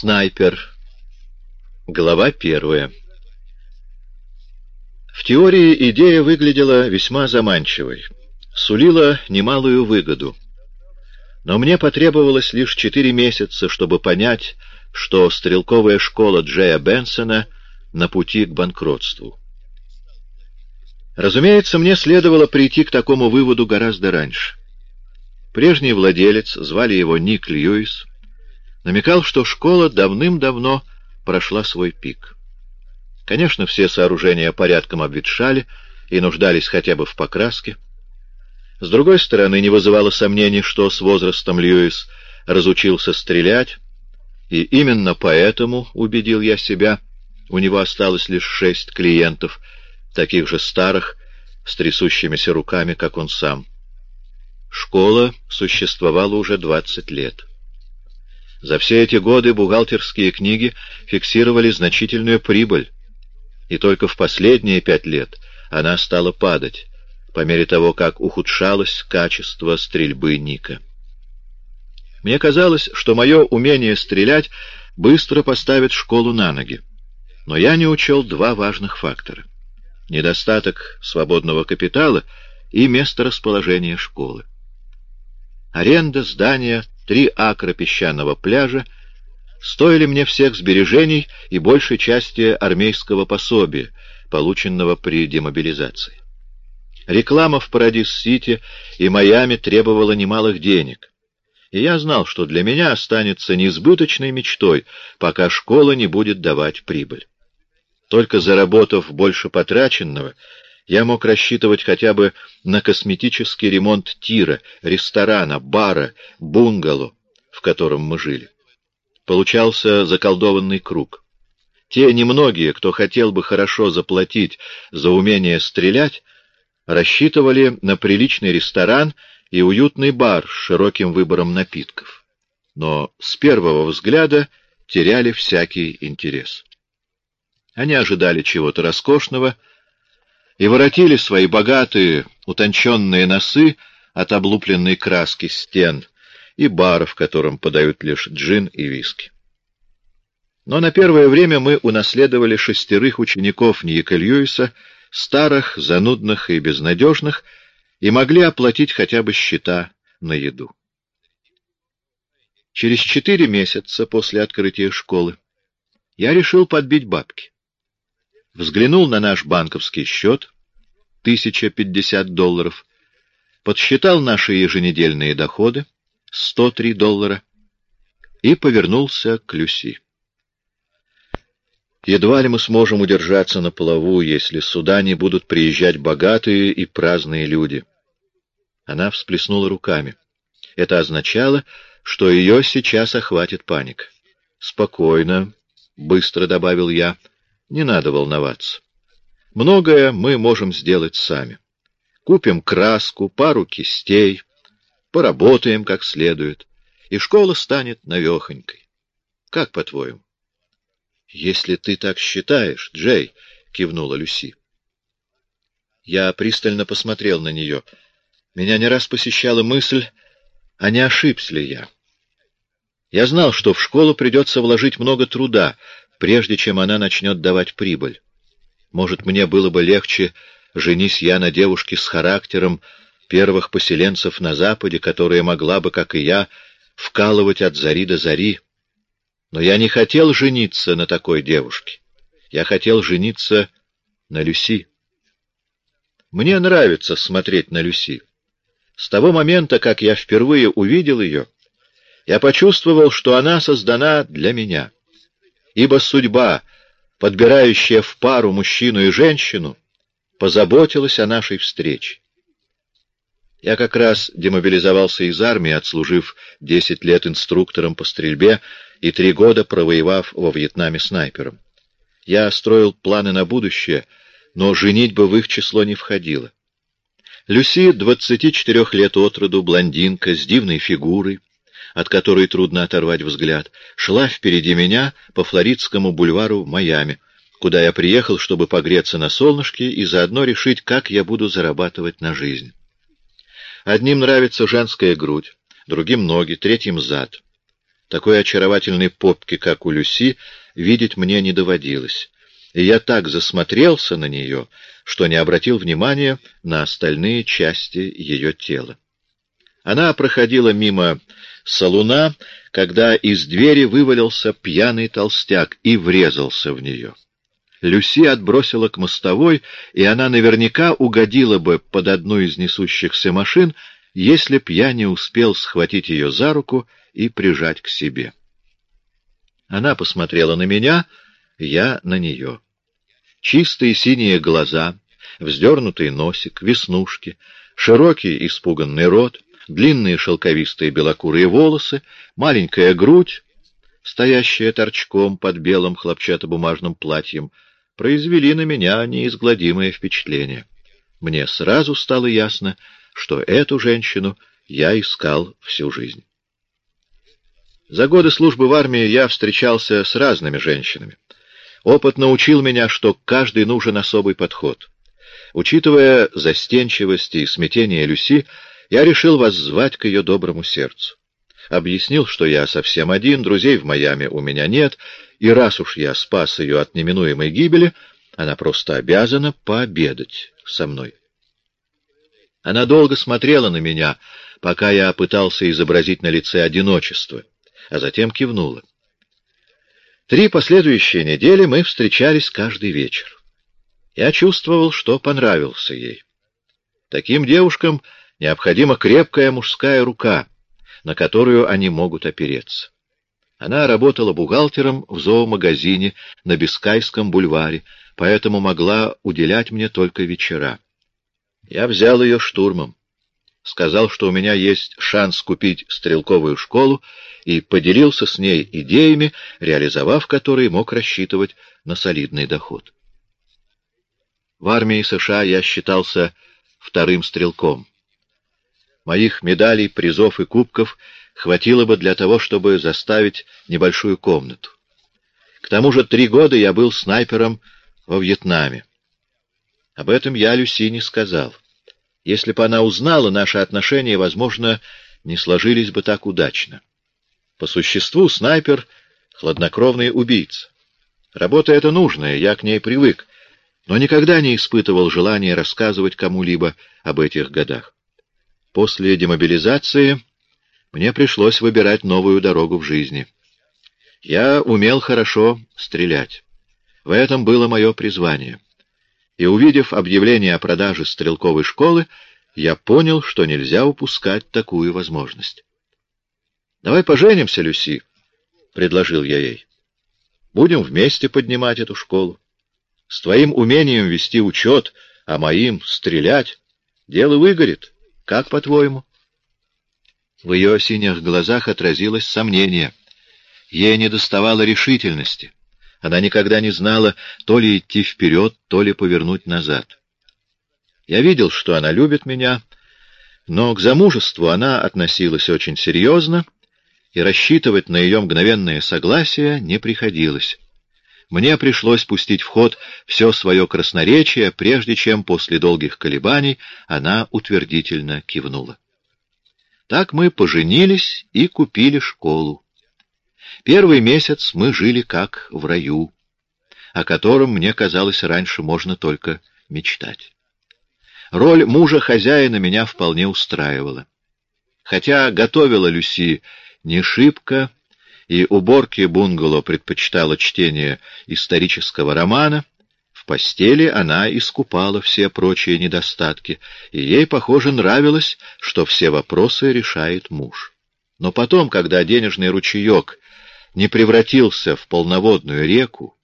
Снайпер. Глава первая. В теории идея выглядела весьма заманчивой, сулила немалую выгоду. Но мне потребовалось лишь четыре месяца, чтобы понять, что стрелковая школа Джея Бенсона на пути к банкротству. Разумеется, мне следовало прийти к такому выводу гораздо раньше. Прежний владелец, звали его Ник Льюис, намекал, что школа давным-давно прошла свой пик. Конечно, все сооружения порядком обветшали и нуждались хотя бы в покраске. С другой стороны, не вызывало сомнений, что с возрастом Льюис разучился стрелять, и именно поэтому, убедил я себя, у него осталось лишь шесть клиентов, таких же старых, с трясущимися руками, как он сам. Школа существовала уже 20 лет. За все эти годы бухгалтерские книги фиксировали значительную прибыль, и только в последние пять лет она стала падать, по мере того, как ухудшалось качество стрельбы Ника. Мне казалось, что мое умение стрелять быстро поставит школу на ноги, но я не учел два важных фактора — недостаток свободного капитала и месторасположение школы. Аренда здания, три акра песчаного пляжа стоили мне всех сбережений и большей части армейского пособия, полученного при демобилизации. Реклама в Парадис-Сити и Майами требовала немалых денег, и я знал, что для меня останется несбыточной мечтой, пока школа не будет давать прибыль. Только заработав больше потраченного, я мог рассчитывать хотя бы на косметический ремонт тира, ресторана, бара, бунгало, в котором мы жили. Получался заколдованный круг. Те немногие, кто хотел бы хорошо заплатить за умение стрелять, рассчитывали на приличный ресторан и уютный бар с широким выбором напитков. Но с первого взгляда теряли всякий интерес. Они ожидали чего-то роскошного — и воротили свои богатые, утонченные носы от облупленной краски стен и бара, в котором подают лишь джин и виски. Но на первое время мы унаследовали шестерых учеников Ньяка Льюиса, старых, занудных и безнадежных, и могли оплатить хотя бы счета на еду. Через четыре месяца после открытия школы я решил подбить бабки взглянул на наш банковский счет, 1050 долларов, подсчитал наши еженедельные доходы, 103 доллара, и повернулся к Люси. Едва ли мы сможем удержаться на плаву, если сюда не будут приезжать богатые и праздные люди. Она всплеснула руками. Это означало, что ее сейчас охватит паника. «Спокойно», — быстро добавил я, — не надо волноваться. Многое мы можем сделать сами. Купим краску, пару кистей, поработаем как следует, и школа станет навехонькой. Как по-твоему? — Если ты так считаешь, Джей, — кивнула Люси. Я пристально посмотрел на нее. Меня не раз посещала мысль, а не ошибся ли я. Я знал, что в школу придется вложить много труда, прежде чем она начнет давать прибыль. Может, мне было бы легче, женись я на девушке с характером первых поселенцев на Западе, которая могла бы, как и я, вкалывать от зари до зари. Но я не хотел жениться на такой девушке. Я хотел жениться на Люси. Мне нравится смотреть на Люси. С того момента, как я впервые увидел ее, я почувствовал, что она создана для меня ибо судьба, подбирающая в пару мужчину и женщину, позаботилась о нашей встрече. Я как раз демобилизовался из армии, отслужив десять лет инструктором по стрельбе и три года провоевав во Вьетнаме снайпером. Я строил планы на будущее, но женитьба в их число не входила. Люси, 24 лет от роду, блондинка с дивной фигурой, от которой трудно оторвать взгляд, шла впереди меня по Флоридскому бульвару в Майами, куда я приехал, чтобы погреться на солнышке и заодно решить, как я буду зарабатывать на жизнь. Одним нравится женская грудь, другим — ноги, третьим — зад. Такой очаровательной попки, как у Люси, видеть мне не доводилось, и я так засмотрелся на нее, что не обратил внимания на остальные части ее тела. Она проходила мимо салуна, когда из двери вывалился пьяный толстяк и врезался в нее. Люси отбросила к мостовой, и она наверняка угодила бы под одну из несущихся машин, если б я не успел схватить ее за руку и прижать к себе. Она посмотрела на меня, я на нее. Чистые синие глаза, вздернутый носик, веснушки, широкий испуганный рот, длинные шелковистые белокурые волосы, маленькая грудь, стоящая торчком под белым хлопчатобумажным платьем, произвели на меня неизгладимое впечатление. Мне сразу стало ясно, что эту женщину я искал всю жизнь. За годы службы в армии я встречался с разными женщинами. Опыт научил меня, что каждый нужен особый подход. Учитывая застенчивость и смятение Люси, я решил воззвать к ее доброму сердцу. Объяснил, что я совсем один, друзей в Майами у меня нет, и раз уж я спас ее от неминуемой гибели, она просто обязана пообедать со мной. Она долго смотрела на меня, пока я пытался изобразить на лице одиночество, а затем кивнула. Три последующие недели мы встречались каждый вечер. Я чувствовал, что понравился ей. Таким девушкам необходима крепкая мужская рука, на которую они могут опереться. Она работала бухгалтером в зоомагазине на Бискайском бульваре, поэтому могла уделять мне только вечера. Я взял ее штурмом. Сказал, что у меня есть шанс купить стрелковую школу, и поделился с ней идеями, реализовав которые мог рассчитывать на солидный доход. В армии США я считался вторым стрелком. Моих медалей, призов и кубков хватило бы для того, чтобы заставить небольшую комнату. К тому же три года я был снайпером во Вьетнаме. Об этом я Люси не сказал. Если бы она узнала наши отношения, возможно, не сложились бы так удачно. По существу снайпер — хладнокровный убийца. Работа эта нужная, я к ней привык, но никогда не испытывал желания рассказывать кому-либо об этих годах. После демобилизации мне пришлось выбирать новую дорогу в жизни. Я умел хорошо стрелять. В этом было мое призвание и, увидев объявление о продаже стрелковой школы, я понял, что нельзя упускать такую возможность. — Давай поженимся, Люси, — предложил я ей. — Будем вместе поднимать эту школу. С твоим умением вести учет, а моим — стрелять, дело выгорит. Как, по-твоему? В ее синих глазах отразилось сомнение. Ей недоставало решительности. Она никогда не знала то ли идти вперед, то ли повернуть назад. Я видел, что она любит меня, но к замужеству она относилась очень серьезно, и рассчитывать на ее мгновенное согласие не приходилось. Мне пришлось пустить в ход все свое красноречие, прежде чем после долгих колебаний она утвердительно кивнула. Так мы поженились и купили школу. Первый месяц мы жили как в раю, о котором, мне казалось, раньше можно только мечтать. Роль мужа-хозяина меня вполне устраивала. Хотя готовила Люси не шибко, и уборки бунгало предпочитала чтение исторического романа, в постели она искупала все прочие недостатки, и ей, похоже, нравилось, что все вопросы решает муж. Но потом, когда денежный ручеек не превратился в полноводную реку,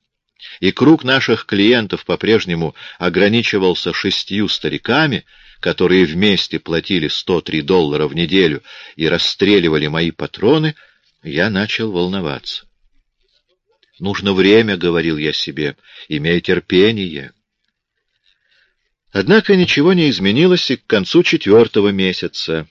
и круг наших клиентов по-прежнему ограничивался шестью стариками, которые вместе платили 103 доллара в неделю и расстреливали мои патроны, я начал волноваться. «Нужно время», — говорил я себе, — «имей терпение». Однако ничего не изменилось и к концу четвертого месяца.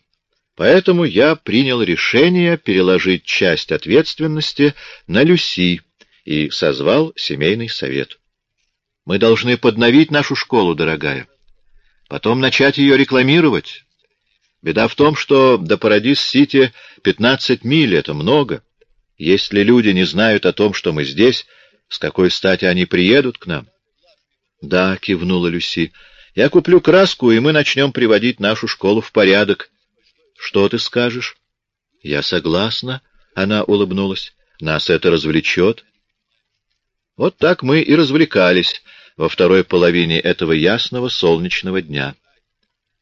Поэтому я принял решение переложить часть ответственности на Люси и созвал семейный совет. Мы должны подновить нашу школу, дорогая. Потом начать ее рекламировать. Беда в том, что до Парадис-Сити 15 миль — это много. Если люди не знают о том, что мы здесь, с какой стати они приедут к нам? — Да, — кивнула Люси, — я куплю краску, и мы начнем приводить нашу школу в порядок. — Что ты скажешь? — Я согласна, — она улыбнулась. — Нас это развлечет. Вот так мы и развлекались во второй половине этого ясного солнечного дня.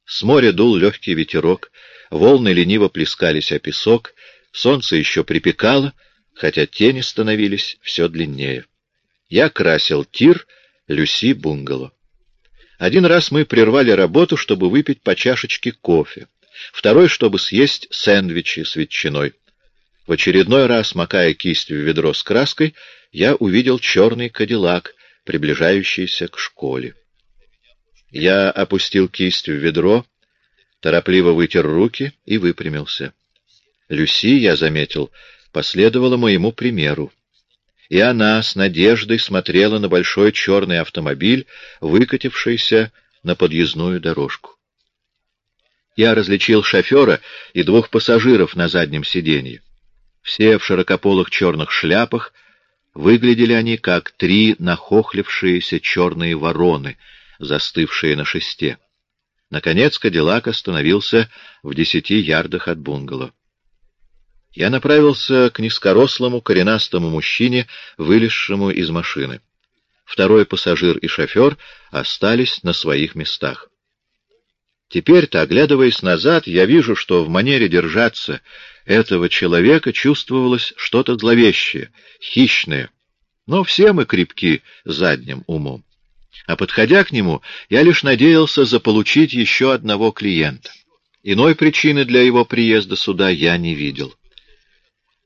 С моря дул легкий ветерок, волны лениво плескались о песок, солнце еще припекало, хотя тени становились все длиннее. Я красил тир, Люси — бунгало. Один раз мы прервали работу, чтобы выпить по чашечке кофе, второй, чтобы съесть сэндвичи с ветчиной. В очередной раз, макая кисть в ведро с краской, я увидел черный кадиллак, приближающийся к школе. Я опустил кисть в ведро, торопливо вытер руки и выпрямился. Люси, я заметил, последовала моему примеру. И она с надеждой смотрела на большой черный автомобиль, выкатившийся на подъездную дорожку. Я различил шофера и двух пассажиров на заднем сиденье. Все в широкополых черных шляпах, выглядели они как три нахохлившиеся черные вороны, застывшие на шесте. Наконец Кадиллак остановился в десяти ярдах от бунгало. Я направился к низкорослому коренастому мужчине, вылезшему из машины. Второй пассажир и шофер остались на своих местах. Теперь-то, оглядываясь назад, я вижу, что в манере держаться этого человека чувствовалось что-то зловещее, хищное. Но все мы крепки задним умом. А подходя к нему, я лишь надеялся заполучить еще одного клиента. Иной причины для его приезда сюда я не видел.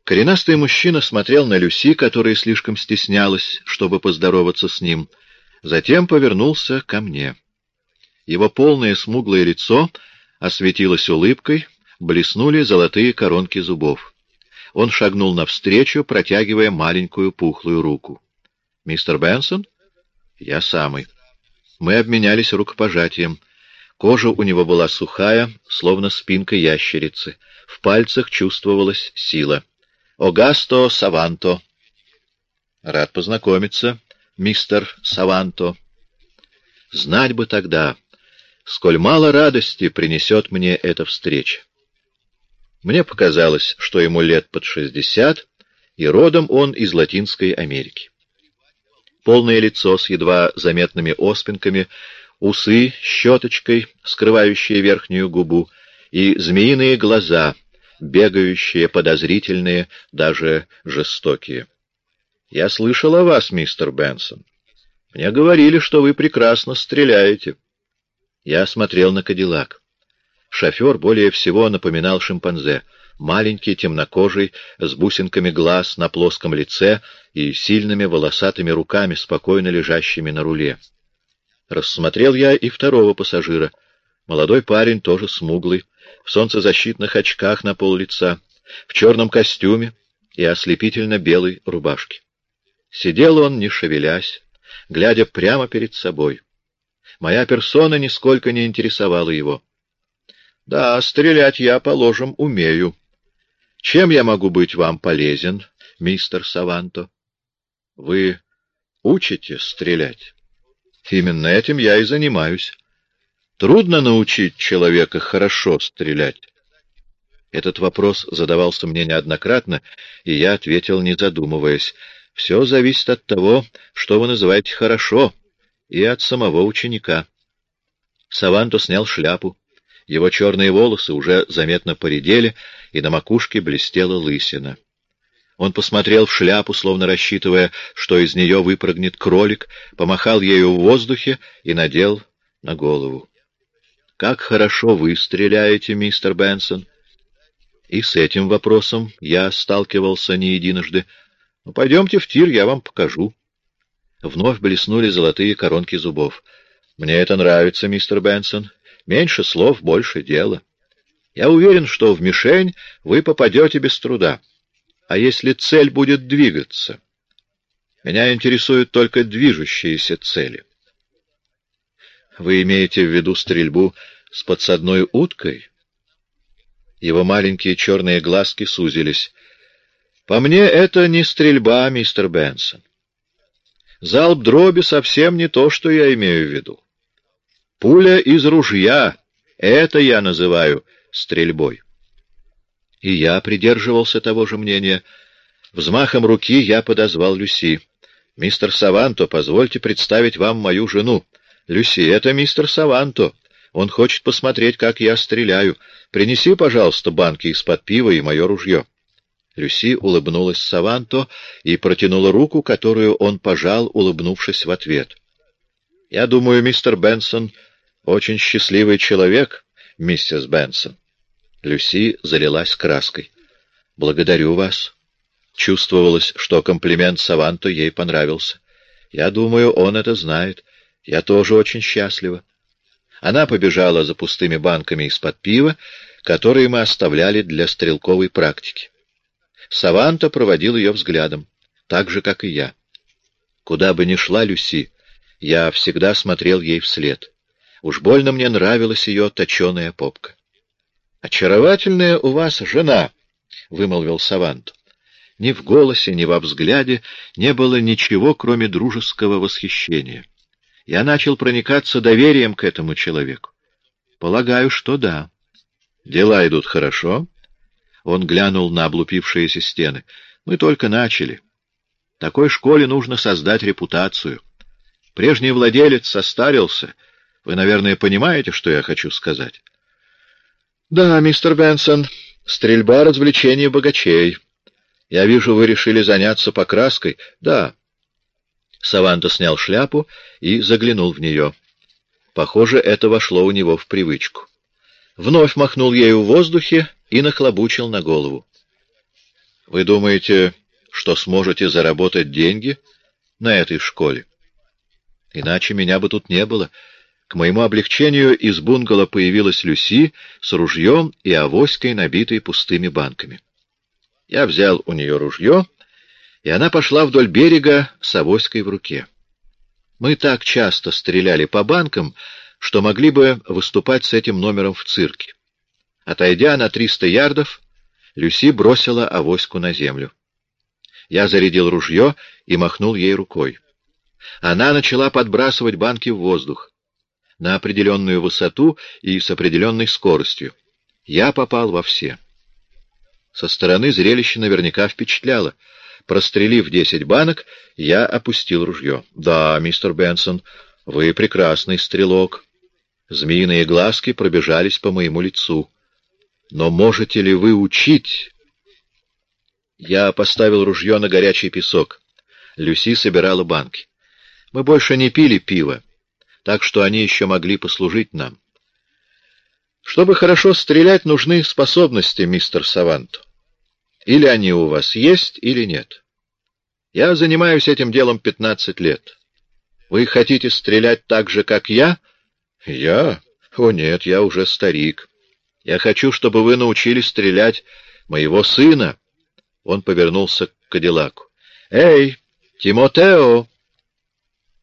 Коренастый мужчина смотрел на Люси, которая слишком стеснялась, чтобы поздороваться с ним. Затем повернулся ко мне. Его полное смуглое лицо осветилось улыбкой, блеснули золотые коронки зубов. Он шагнул навстречу, протягивая маленькую пухлую руку. «Мистер Бенсон?» «Я самый». Мы обменялись рукопожатием. Кожа у него была сухая, словно спинка ящерицы. В пальцах чувствовалась сила. Огасто Саванто. Рад познакомиться, мистер Саванто. Знать бы тогда, сколь мало радости принесет мне эта встреча. Мне показалось, что ему лет под шестьдесят, и родом он из Латинской Америки. Полное лицо с едва заметными оспинками, усы щеточкой, скрывающие верхнюю губу, и змеиные глаза — бегающие, подозрительные, даже жестокие. «Я слышал о вас, мистер Бенсон. Мне говорили, что вы прекрасно стреляете». Я смотрел на Кадиллак. Шофер более всего напоминал шимпанзе. Маленький, темнокожий, с бусинками глаз на плоском лице и сильными волосатыми руками, спокойно лежащими на руле. Рассмотрел я и второго пассажира. Молодой парень, тоже смуглый, в солнцезащитных очках на пол лица, в черном костюме и ослепительно белой рубашке. Сидел он, не шевелясь, глядя прямо перед собой. Моя персона нисколько не интересовала его. «Да, стрелять я, положим, умею. Чем я могу быть вам полезен, мистер Саванто?» «Вы учите стрелять?» «Именно этим я и занимаюсь». Трудно научить человека хорошо стрелять. Этот вопрос задавался мне неоднократно, и я ответил, не задумываясь. Все зависит от того, что вы называете «хорошо», и от самого ученика. Саванто снял шляпу. Его черные волосы уже заметно поредели, и на макушке блестела лысина. Он посмотрел в шляпу, словно рассчитывая, что из нее выпрыгнет кролик, помахал ею в воздухе и надел на голову. Как хорошо вы стреляете, мистер Бенсон. И с этим вопросом я сталкивался не единожды. Ну, пойдемте в тир, я вам покажу. Вновь блеснули золотые коронки зубов. Мне это нравится, мистер Бенсон. Меньше слов, больше дела. Я уверен, что в мишень вы попадете без труда. А если цель будет двигаться? Меня интересуют только движущиеся цели. Вы имеете в виду стрельбу с подсадной уткой? Его маленькие черные глазки сузились. По мне, это не стрельба, мистер Бенсон. Залп дроби совсем не то, что я имею в виду. Пуля из ружья — это я называю стрельбой. И я придерживался того же мнения. Взмахом руки я подозвал Люси. «Мистер Саванто, позвольте представить вам мою жену. Люси, это мистер Саванто. Он хочет посмотреть, как я стреляю. Принеси, пожалуйста, банки из-под пива и мое ружье». Люси улыбнулась Саванто и протянула руку, которую он пожал, улыбнувшись в ответ. «Я думаю, мистер Бенсон очень счастливый человек, миссис Бенсон». Люси залилась краской. «Благодарю вас». Чувствовалось, что комплимент Саванту ей понравился. «Я думаю, он это знает. Я тоже очень счастлива». Она побежала за пустыми банками из-под пива, которые мы оставляли для стрелковой практики. Саванта проводил ее взглядом, так же, как и я. Куда бы ни шла Люси, я всегда смотрел ей вслед. Уж больно мне нравилась ее точеная попка. «Очаровательная у вас жена», — вымолвил Савант. Ни в голосе, ни во взгляде не было ничего, кроме дружеского восхищения. Я начал проникаться доверием к этому человеку. Полагаю, что да. Дела идут хорошо. Он глянул на облупившиеся стены. Мы только начали. Такой школе нужно создать репутацию. Прежний владелец состарился. Вы, наверное, понимаете, что я хочу сказать. Да, мистер Бенсон, стрельба — развлечение богачей. Я вижу, вы решили заняться покраской. Да. Саванта снял шляпу и заглянул в нее. Похоже, это вошло у него в привычку. Вновь махнул ею в воздухе и нахлобучил на голову. Вы думаете, что сможете заработать деньги на этой школе? Иначе меня бы тут не было. К моему облегчению из бунгало появилась Люси с ружьем и авоськой, набитой пустыми банками. Я взял у нее ружье, и она пошла вдоль берега с авоськой в руке. Мы так часто стреляли по банкам, что могли бы выступать с этим номером в цирке. Отойдя на триста ярдов, Люси бросила авоську на землю. Я зарядил ружье и махнул ей рукой. Она начала подбрасывать банки в воздух на определенную высоту и с определенной скоростью. Я попал во все. Со стороны зрелище наверняка впечатляло. Прострелив десять банок, я опустил ружье. «Да, мистер Бенсон, вы прекрасный стрелок». Змеиные глазки пробежались по моему лицу. Но можете ли вы учить? Я поставил ружье на горячий песок. Люси собирала банки. Мы больше не пили пиво, так что они еще могли послужить нам. Чтобы хорошо стрелять, нужны способности, мистер Саванто. Или они у вас есть, или нет. Я занимаюсь этим делом пятнадцать лет. Вы хотите стрелять так же, как я? Я? О нет, я уже старик. Я хочу, чтобы вы научились стрелять моего сына. Он повернулся к Кадиллаку. Эй, Тимотео!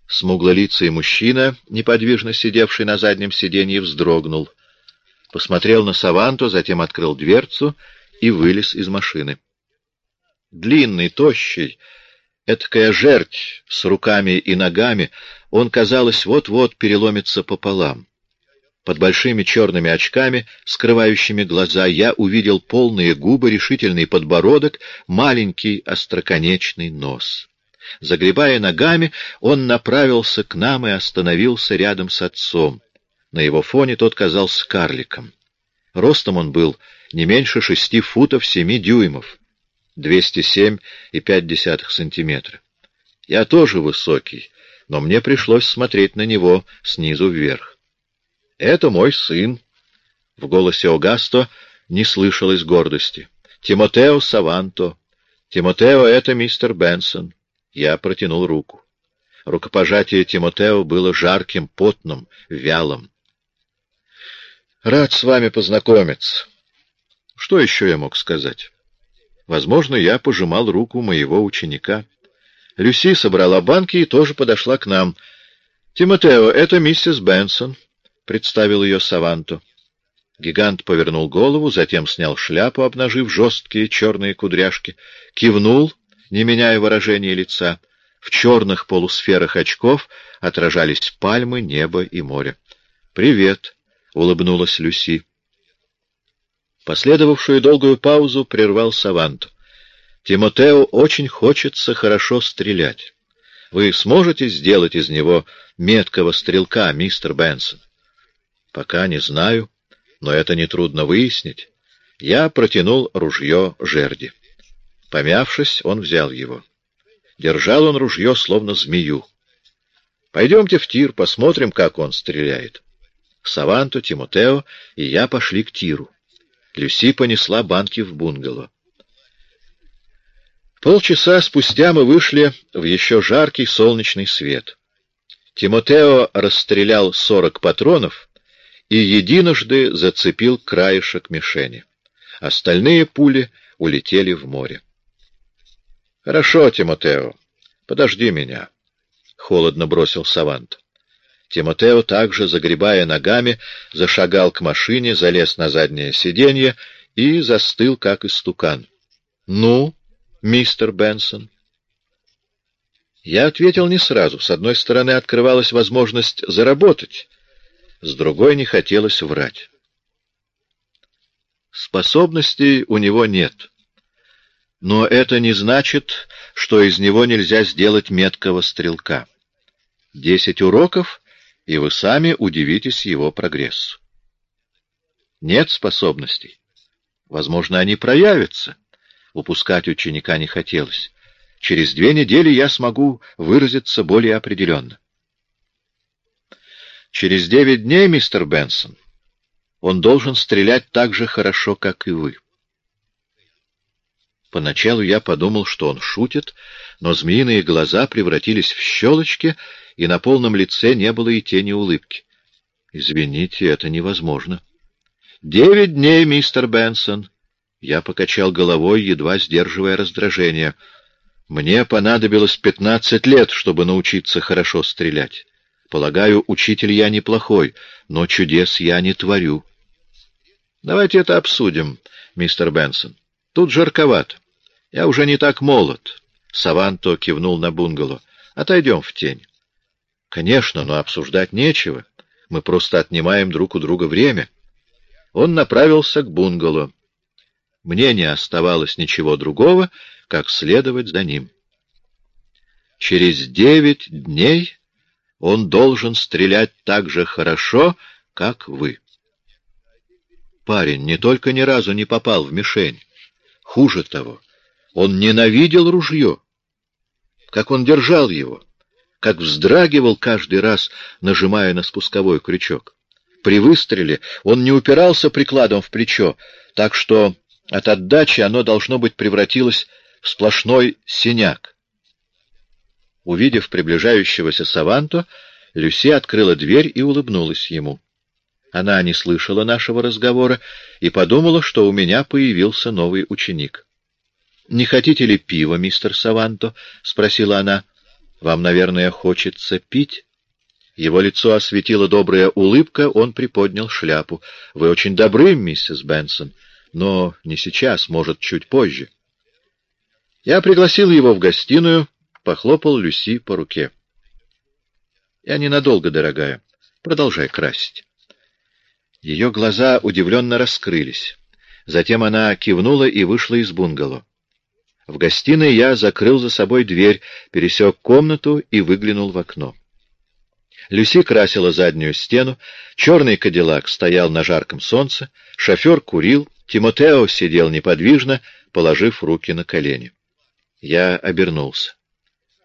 Смуглолицый мужчина, неподвижно сидевший на заднем сиденье, вздрогнул. Посмотрел на Саванту, затем открыл дверцу и вылез из машины. Длинный, тощий, эткая жерть с руками и ногами, он, казалось, вот-вот переломится пополам. Под большими черными очками, скрывающими глаза, я увидел полные губы, решительный подбородок, маленький остроконечный нос. Загребая ногами, он направился к нам и остановился рядом с отцом. На его фоне тот казался карликом. Ростом он был не меньше шести футов семи дюймов, двести семь и пять десятых сантиметра. Я тоже высокий, но мне пришлось смотреть на него снизу вверх. «Это мой сын». В голосе Огасто не слышалось гордости. «Тимотео Саванто. Тимотео — это мистер Бенсон». Я протянул руку. Рукопожатие Тимотео было жарким, потным, вялым. «Рад с вами познакомиться». Что еще я мог сказать? Возможно, я пожимал руку моего ученика. Люси собрала банки и тоже подошла к нам. «Тимотео, это миссис Бенсон». — представил ее Саванту. Гигант повернул голову, затем снял шляпу, обнажив жесткие черные кудряшки, кивнул, не меняя выражения лица. В черных полусферах очков отражались пальмы, небо и море. «Привет!» — улыбнулась Люси. Последовавшую долгую паузу прервал Савант. «Тимотео очень хочется хорошо стрелять. Вы сможете сделать из него меткого стрелка, мистер Бенсон?» «Пока не знаю, но это нетрудно выяснить». Я протянул ружье жерди. Помявшись, он взял его. Держал он ружье, словно змею. «Пойдемте в тир, посмотрим, как он стреляет». Саванто, Тимотео и я пошли к тиру. Люси понесла банки в бунгало. Полчаса спустя мы вышли в еще жаркий солнечный свет. Тимотео расстрелял сорок патронов и единожды зацепил краешек мишени. Остальные пули улетели в море. — Хорошо, Тимотео, подожди меня, — холодно бросил Савант. Тимотео также, загребая ногами, зашагал к машине, залез на заднее сиденье и застыл, как истукан. — Ну, мистер Бенсон? Я ответил не сразу. С одной стороны, открывалась возможность заработать, с другой не хотелось врать. Способностей у него нет. Но это не значит, что из него нельзя сделать меткого стрелка. Десять уроков — и вы сами удивитесь его прогрессу. Нет способностей. Возможно, они проявятся. Упускать ученика не хотелось. Через две недели я смогу выразиться более определенно. Через девять дней, мистер Бенсон, он должен стрелять так же хорошо, как и вы. Поначалу я подумал, что он шутит, но змеиные глаза превратились в щелочки, и на полном лице не было и тени улыбки. «Извините, это невозможно». «Девять дней, мистер Бенсон». Я покачал головой, едва сдерживая раздражение. «Мне понадобилось пятнадцать лет, чтобы научиться хорошо стрелять. Полагаю, учитель я неплохой, но чудес я не творю». «Давайте это обсудим, мистер Бенсон. Тут жарковато. Я уже не так молод». Саванто кивнул на бунгало. «Отойдем в тень». Конечно, но обсуждать нечего. Мы просто отнимаем друг у друга время. Он направился к бунгало. Мне не оставалось ничего другого, как следовать за ним. Через девять дней он должен стрелять так же хорошо, как вы. Парень не только ни разу не попал в мишень. Хуже того, он ненавидел ружье. Как он держал его? как вздрагивал каждый раз, нажимая на спусковой крючок. При выстреле он не упирался прикладом в плечо, так что от отдачи оно, должно быть, превратилось в сплошной синяк. Увидев приближающегося Саванто, Люси открыла дверь и улыбнулась ему. Она не слышала нашего разговора и подумала, что у меня появился новый ученик. — Не хотите ли пива, мистер Саванто? — спросила она. Вам, наверное, хочется пить?» Его лицо осветила добрая улыбка, он приподнял шляпу. «Вы очень добры, миссис Бенсон, но не сейчас, может, чуть позже». Я пригласил его в гостиную, похлопал Люси по руке. «Я ненадолго, дорогая. Продолжай красить». Ее глаза удивленно раскрылись. Затем она кивнула и вышла из бунгало. В гостиной я закрыл за собой дверь, пересек комнату и выглянул в окно. Люси красила заднюю стену, черный кадиллак стоял на жарком солнце, шофер курил, Тимотео сидел неподвижно, положив руки на колени. Я обернулся.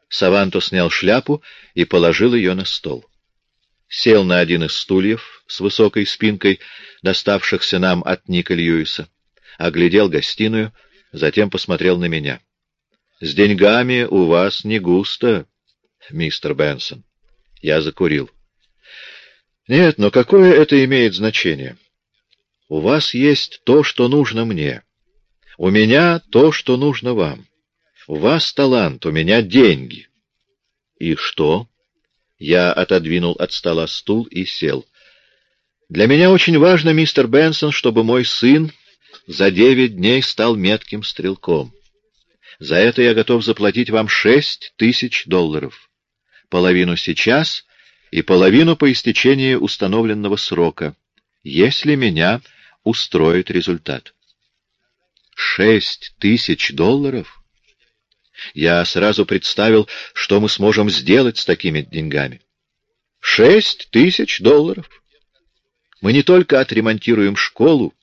Саванто снял шляпу и положил ее на стол. Сел на один из стульев с высокой спинкой, доставшихся нам от Ника Льюиса, оглядел гостиную — затем посмотрел на меня. — С деньгами у вас не густо, мистер Бенсон. Я закурил. — Нет, но какое это имеет значение? У вас есть то, что нужно мне. У меня то, что нужно вам. У вас талант, у меня деньги. — И что? Я отодвинул от стола стул и сел. Для меня очень важно, мистер Бенсон, чтобы мой сын за девять дней стал метким стрелком. За это я готов заплатить вам шесть тысяч долларов. Половину сейчас и половину по истечении установленного срока, если меня устроит результат. Шесть тысяч долларов? Я сразу представил, что мы сможем сделать с такими деньгами. Шесть тысяч долларов. Мы не только отремонтируем школу,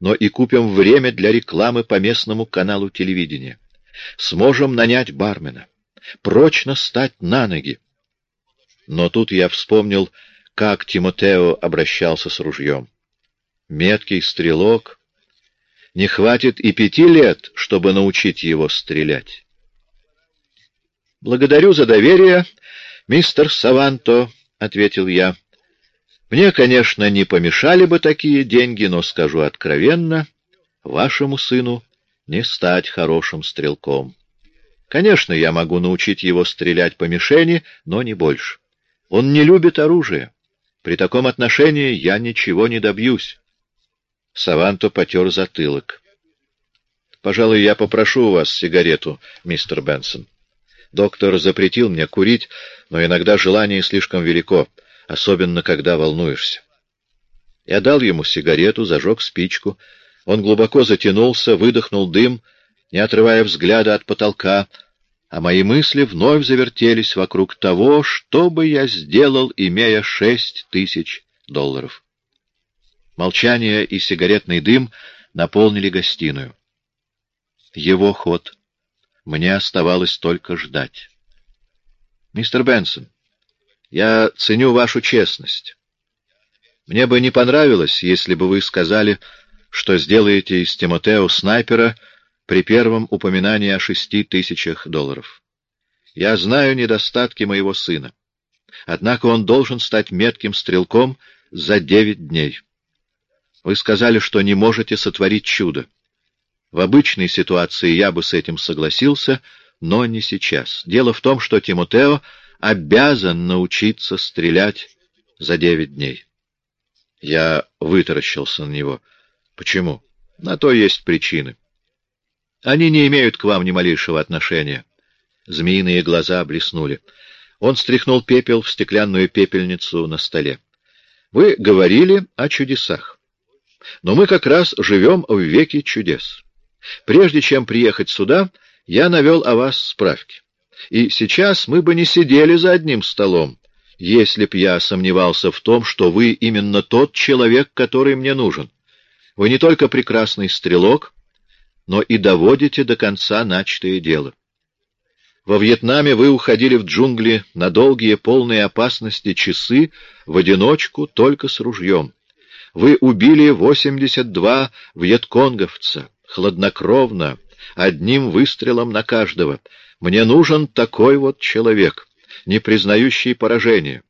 но и купим время для рекламы по местному каналу телевидения. Сможем нанять бармена, прочно стать на ноги. Но тут я вспомнил, как Тимотео обращался с ружьем. Меткий стрелок. Не хватит и пяти лет, чтобы научить его стрелять. «Благодарю за доверие, мистер Саванто», — ответил я. Мне, конечно, не помешали бы такие деньги, но скажу откровенно, вашему сыну не стать хорошим стрелком. Конечно, я могу научить его стрелять по мишени, но не больше. Он не любит оружие. При таком отношении я ничего не добьюсь. Саванто потер затылок. Пожалуй, я попрошу у вас сигарету, мистер Бенсон. Доктор запретил мне курить, но иногда желание слишком велико особенно когда волнуешься. Я дал ему сигарету, зажег спичку. Он глубоко затянулся, выдохнул дым, не отрывая взгляда от потолка, а мои мысли вновь завертелись вокруг того, что бы я сделал, имея шесть тысяч долларов. Молчание и сигаретный дым наполнили гостиную. Его ход. Мне оставалось только ждать. «Мистер Бенсон, я ценю вашу честность. Мне бы не понравилось, если бы вы сказали, что сделаете из Тимотео снайпера при первом упоминании о шести тысячах долларов. Я знаю недостатки моего сына. Однако он должен стать метким стрелком за девять дней. Вы сказали, что не можете сотворить чудо. В обычной ситуации я бы с этим согласился, но не сейчас. Дело в том, что Тимотео обязан научиться стрелять за девять дней. Я вытаращился на него. Почему? На то есть причины. Они не имеют к вам ни малейшего отношения. Змеиные глаза блеснули. Он стряхнул пепел в стеклянную пепельницу на столе. Вы говорили о чудесах. Но мы как раз живем в веке чудес. Прежде чем приехать сюда, я навел о вас справки. И сейчас мы бы не сидели за одним столом, если б я сомневался в том, что вы именно тот человек, который мне нужен. Вы не только прекрасный стрелок, но и доводите до конца начатое дело. Во Вьетнаме вы уходили в джунгли на долгие, полные опасности часы в одиночку, только с ружьем. Вы убили 82 вьетконговца, хладнокровно, одним выстрелом на каждого, мне нужен такой вот человек, не признающий поражения.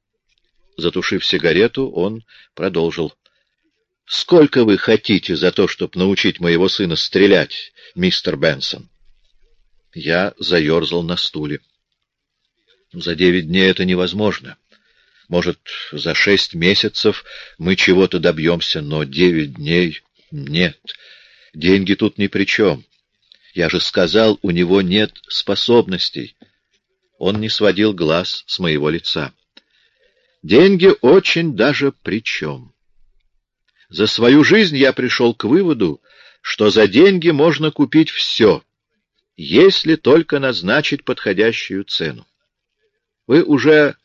Затушив сигарету, он продолжил. — Сколько вы хотите за то, чтобы научить моего сына стрелять, мистер Бенсон? Я заерзал на стуле. — За девять дней это невозможно. Может, за шесть месяцев мы чего-то добьемся, но девять дней — нет. Деньги тут ни при чем. Я же сказал, у него нет способностей. Он не сводил глаз с моего лица. Деньги очень даже при чем. За свою жизнь я пришел к выводу, что за деньги можно купить все, если только назначить подходящую цену. Вы уже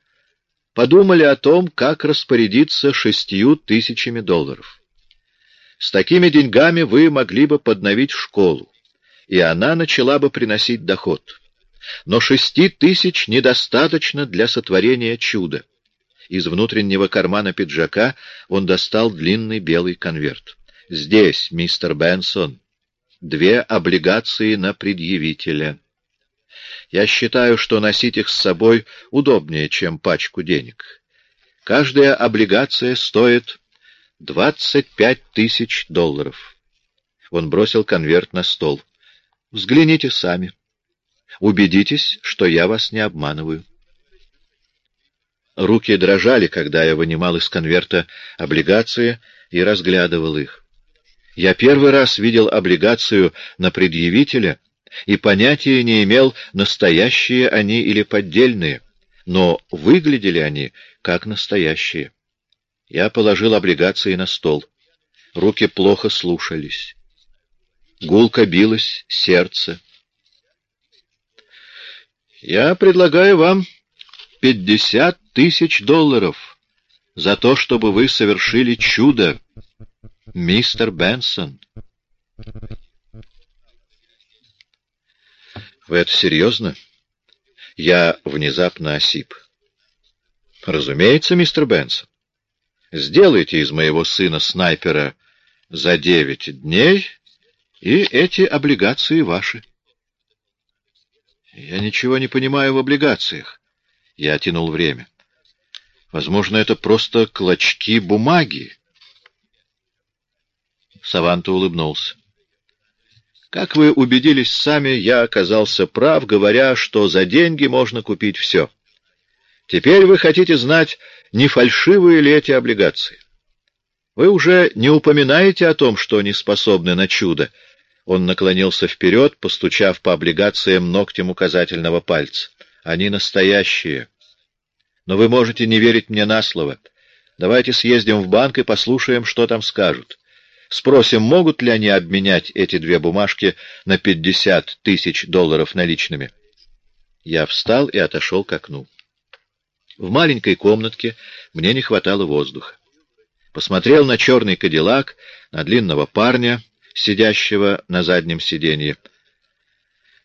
подумали о том, как распорядиться шестью тысячами долларов. С такими деньгами вы могли бы подновить школу, и она начала бы приносить доход. Но шести тысяч недостаточно для сотворения чуда. Из внутреннего кармана пиджака он достал длинный белый конверт. «Здесь, мистер Бенсон, две облигации на предъявителя. Я считаю, что носить их с собой удобнее, чем пачку денег. Каждая облигация стоит двадцать пять тысяч долларов». Он бросил конверт на стол. Взгляните сами. Убедитесь, что я вас не обманываю. Руки дрожали, когда я вынимал из конверта облигации и разглядывал их. Я первый раз видел облигацию на предъявителя и понятия не имел, настоящие они или поддельные, но выглядели они как настоящие. Я положил облигации на стол. Руки плохо слушались. Гулко билось сердце. «Я предлагаю вам пятьдесят тысяч долларов за то, чтобы вы совершили чудо, мистер Бенсон». «Вы это серьезно?» Я внезапно осип. «Разумеется, мистер Бенсон. Сделайте из моего сына снайпера за девять дней, и эти облигации ваши». «Я ничего не понимаю в облигациях». Я тянул время. «Возможно, это просто клочки бумаги». Саванта улыбнулся. Как вы убедились сами, я оказался прав, говоря, что за деньги можно купить все. Теперь вы хотите знать, не фальшивые ли эти облигации. Вы уже не упоминаете о том, что не способны на чудо. Он наклонился вперед, постучав по облигациям ногтем указательного пальца. Они настоящие. Но вы можете не верить мне на слово. Давайте съездим в банк и послушаем, что там скажут. Спросим, могут ли они обменять эти две бумажки на пятьдесят тысяч долларов наличными. Я встал и отошел к окну. В маленькой комнатке мне не хватало воздуха. Посмотрел на черный кадиллак, на длинного парня, сидящего на заднем сиденье.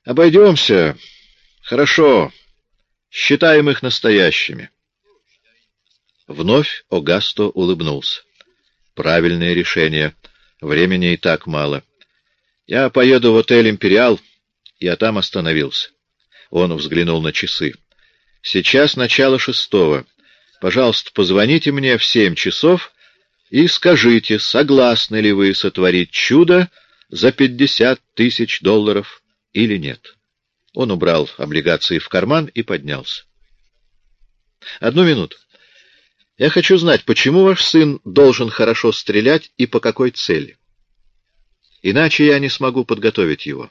«Обойдемся. Хорошо. Считаем их настоящими». Вновь Огасто улыбнулся. «Правильное решение. Времени и так мало. Я поеду в отель «Империал», я там остановился. Он взглянул на часы. Сейчас начало шестого. Пожалуйста, позвоните мне в семь часов и скажите, согласны ли вы сотворить чудо за пятьдесят тысяч долларов или нет. Он убрал облигации в карман и поднялся. Одну минуту. Я хочу знать, почему ваш сын должен хорошо стрелять и по какой цели. Иначе я не смогу подготовить его.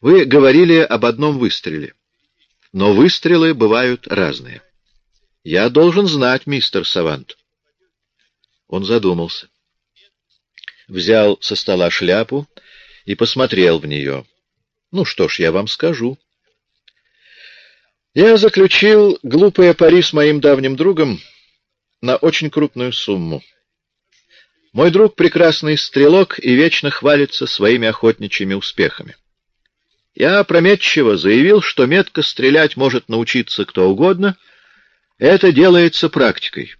Вы говорили об одном выстреле. Но выстрелы бывают разные. Я должен знать, мистер Савант. Он задумался. Взял со стола шляпу и посмотрел в нее. Ну что ж, я вам скажу. Я заключил глупое пари с моим давним другом на очень крупную сумму. Мой друг — прекрасный стрелок и вечно хвалится своими охотничьими успехами. Я опрометчиво заявил, что метко стрелять может научиться кто угодно. Это делается практикой.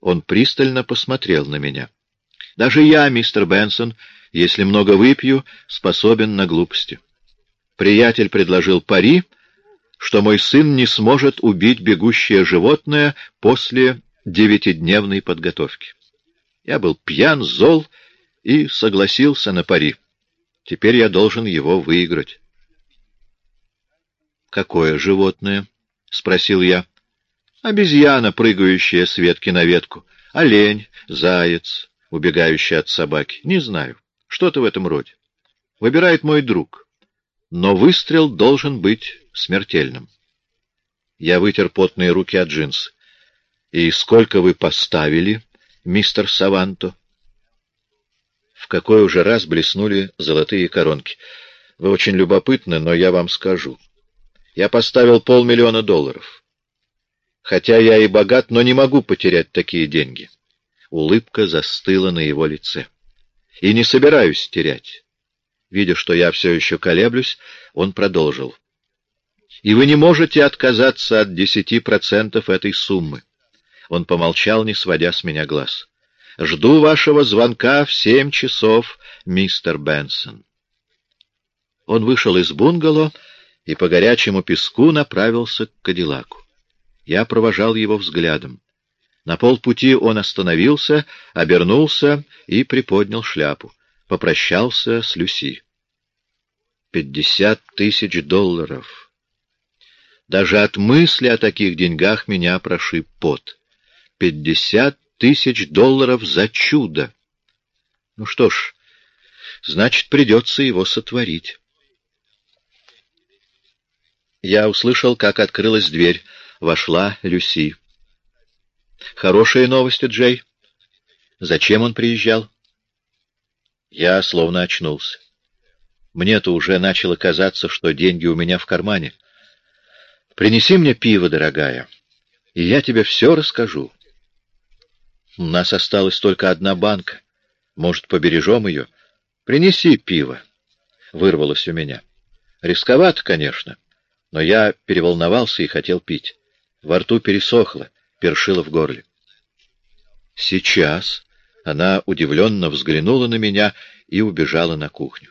Он пристально посмотрел на меня. Даже я, мистер Бенсон, если много выпью, способен на глупости. Приятель предложил пари — что мой сын не сможет убить бегущее животное после девятидневной подготовки. Я был пьян, зол и согласился на пари. Теперь я должен его выиграть. «Какое животное?» — спросил я. «Обезьяна, прыгающая с ветки на ветку. Олень, заяц, убегающий от собаки. Не знаю. Что-то в этом роде. Выбирает мой друг. Но выстрел должен быть смертельным. Я вытер потные руки от джинс. «И сколько вы поставили, мистер Саванто?» В какой уже раз блеснули золотые коронки. «Вы очень любопытны, но я вам скажу. Я поставил полмиллиона долларов. Хотя я и богат, но не могу потерять такие деньги». Улыбка застыла на его лице. «И не собираюсь терять». Видя, что я все еще колеблюсь, он продолжил и вы не можете отказаться от десяти процентов этой суммы. Он помолчал, не сводя с меня глаз. Жду вашего звонка в семь часов, мистер Бенсон. Он вышел из бунгало и по горячему песку направился к Кадиллаку. Я провожал его взглядом. На полпути он остановился, обернулся и приподнял шляпу. Попрощался с Люси. «Пятьдесят тысяч долларов!» Даже от мысли о таких деньгах меня прошиб пот. Пятьдесят тысяч долларов за чудо! Ну что ж, значит, придется его сотворить. Я услышал, как открылась дверь. Вошла Люси. «Хорошие новости, Джей. Зачем он приезжал?» Я словно очнулся. Мне-то уже начало казаться, что деньги у меня в кармане. Принеси мне пиво, дорогая, и я тебе все расскажу. У нас осталась только одна банка. Может, побережем ее? Принеси пиво, — вырвалось у меня. Рисковато, конечно, но я переволновался и хотел пить. Во рту пересохло, першило в горле. Сейчас она удивленно взглянула на меня и убежала на кухню.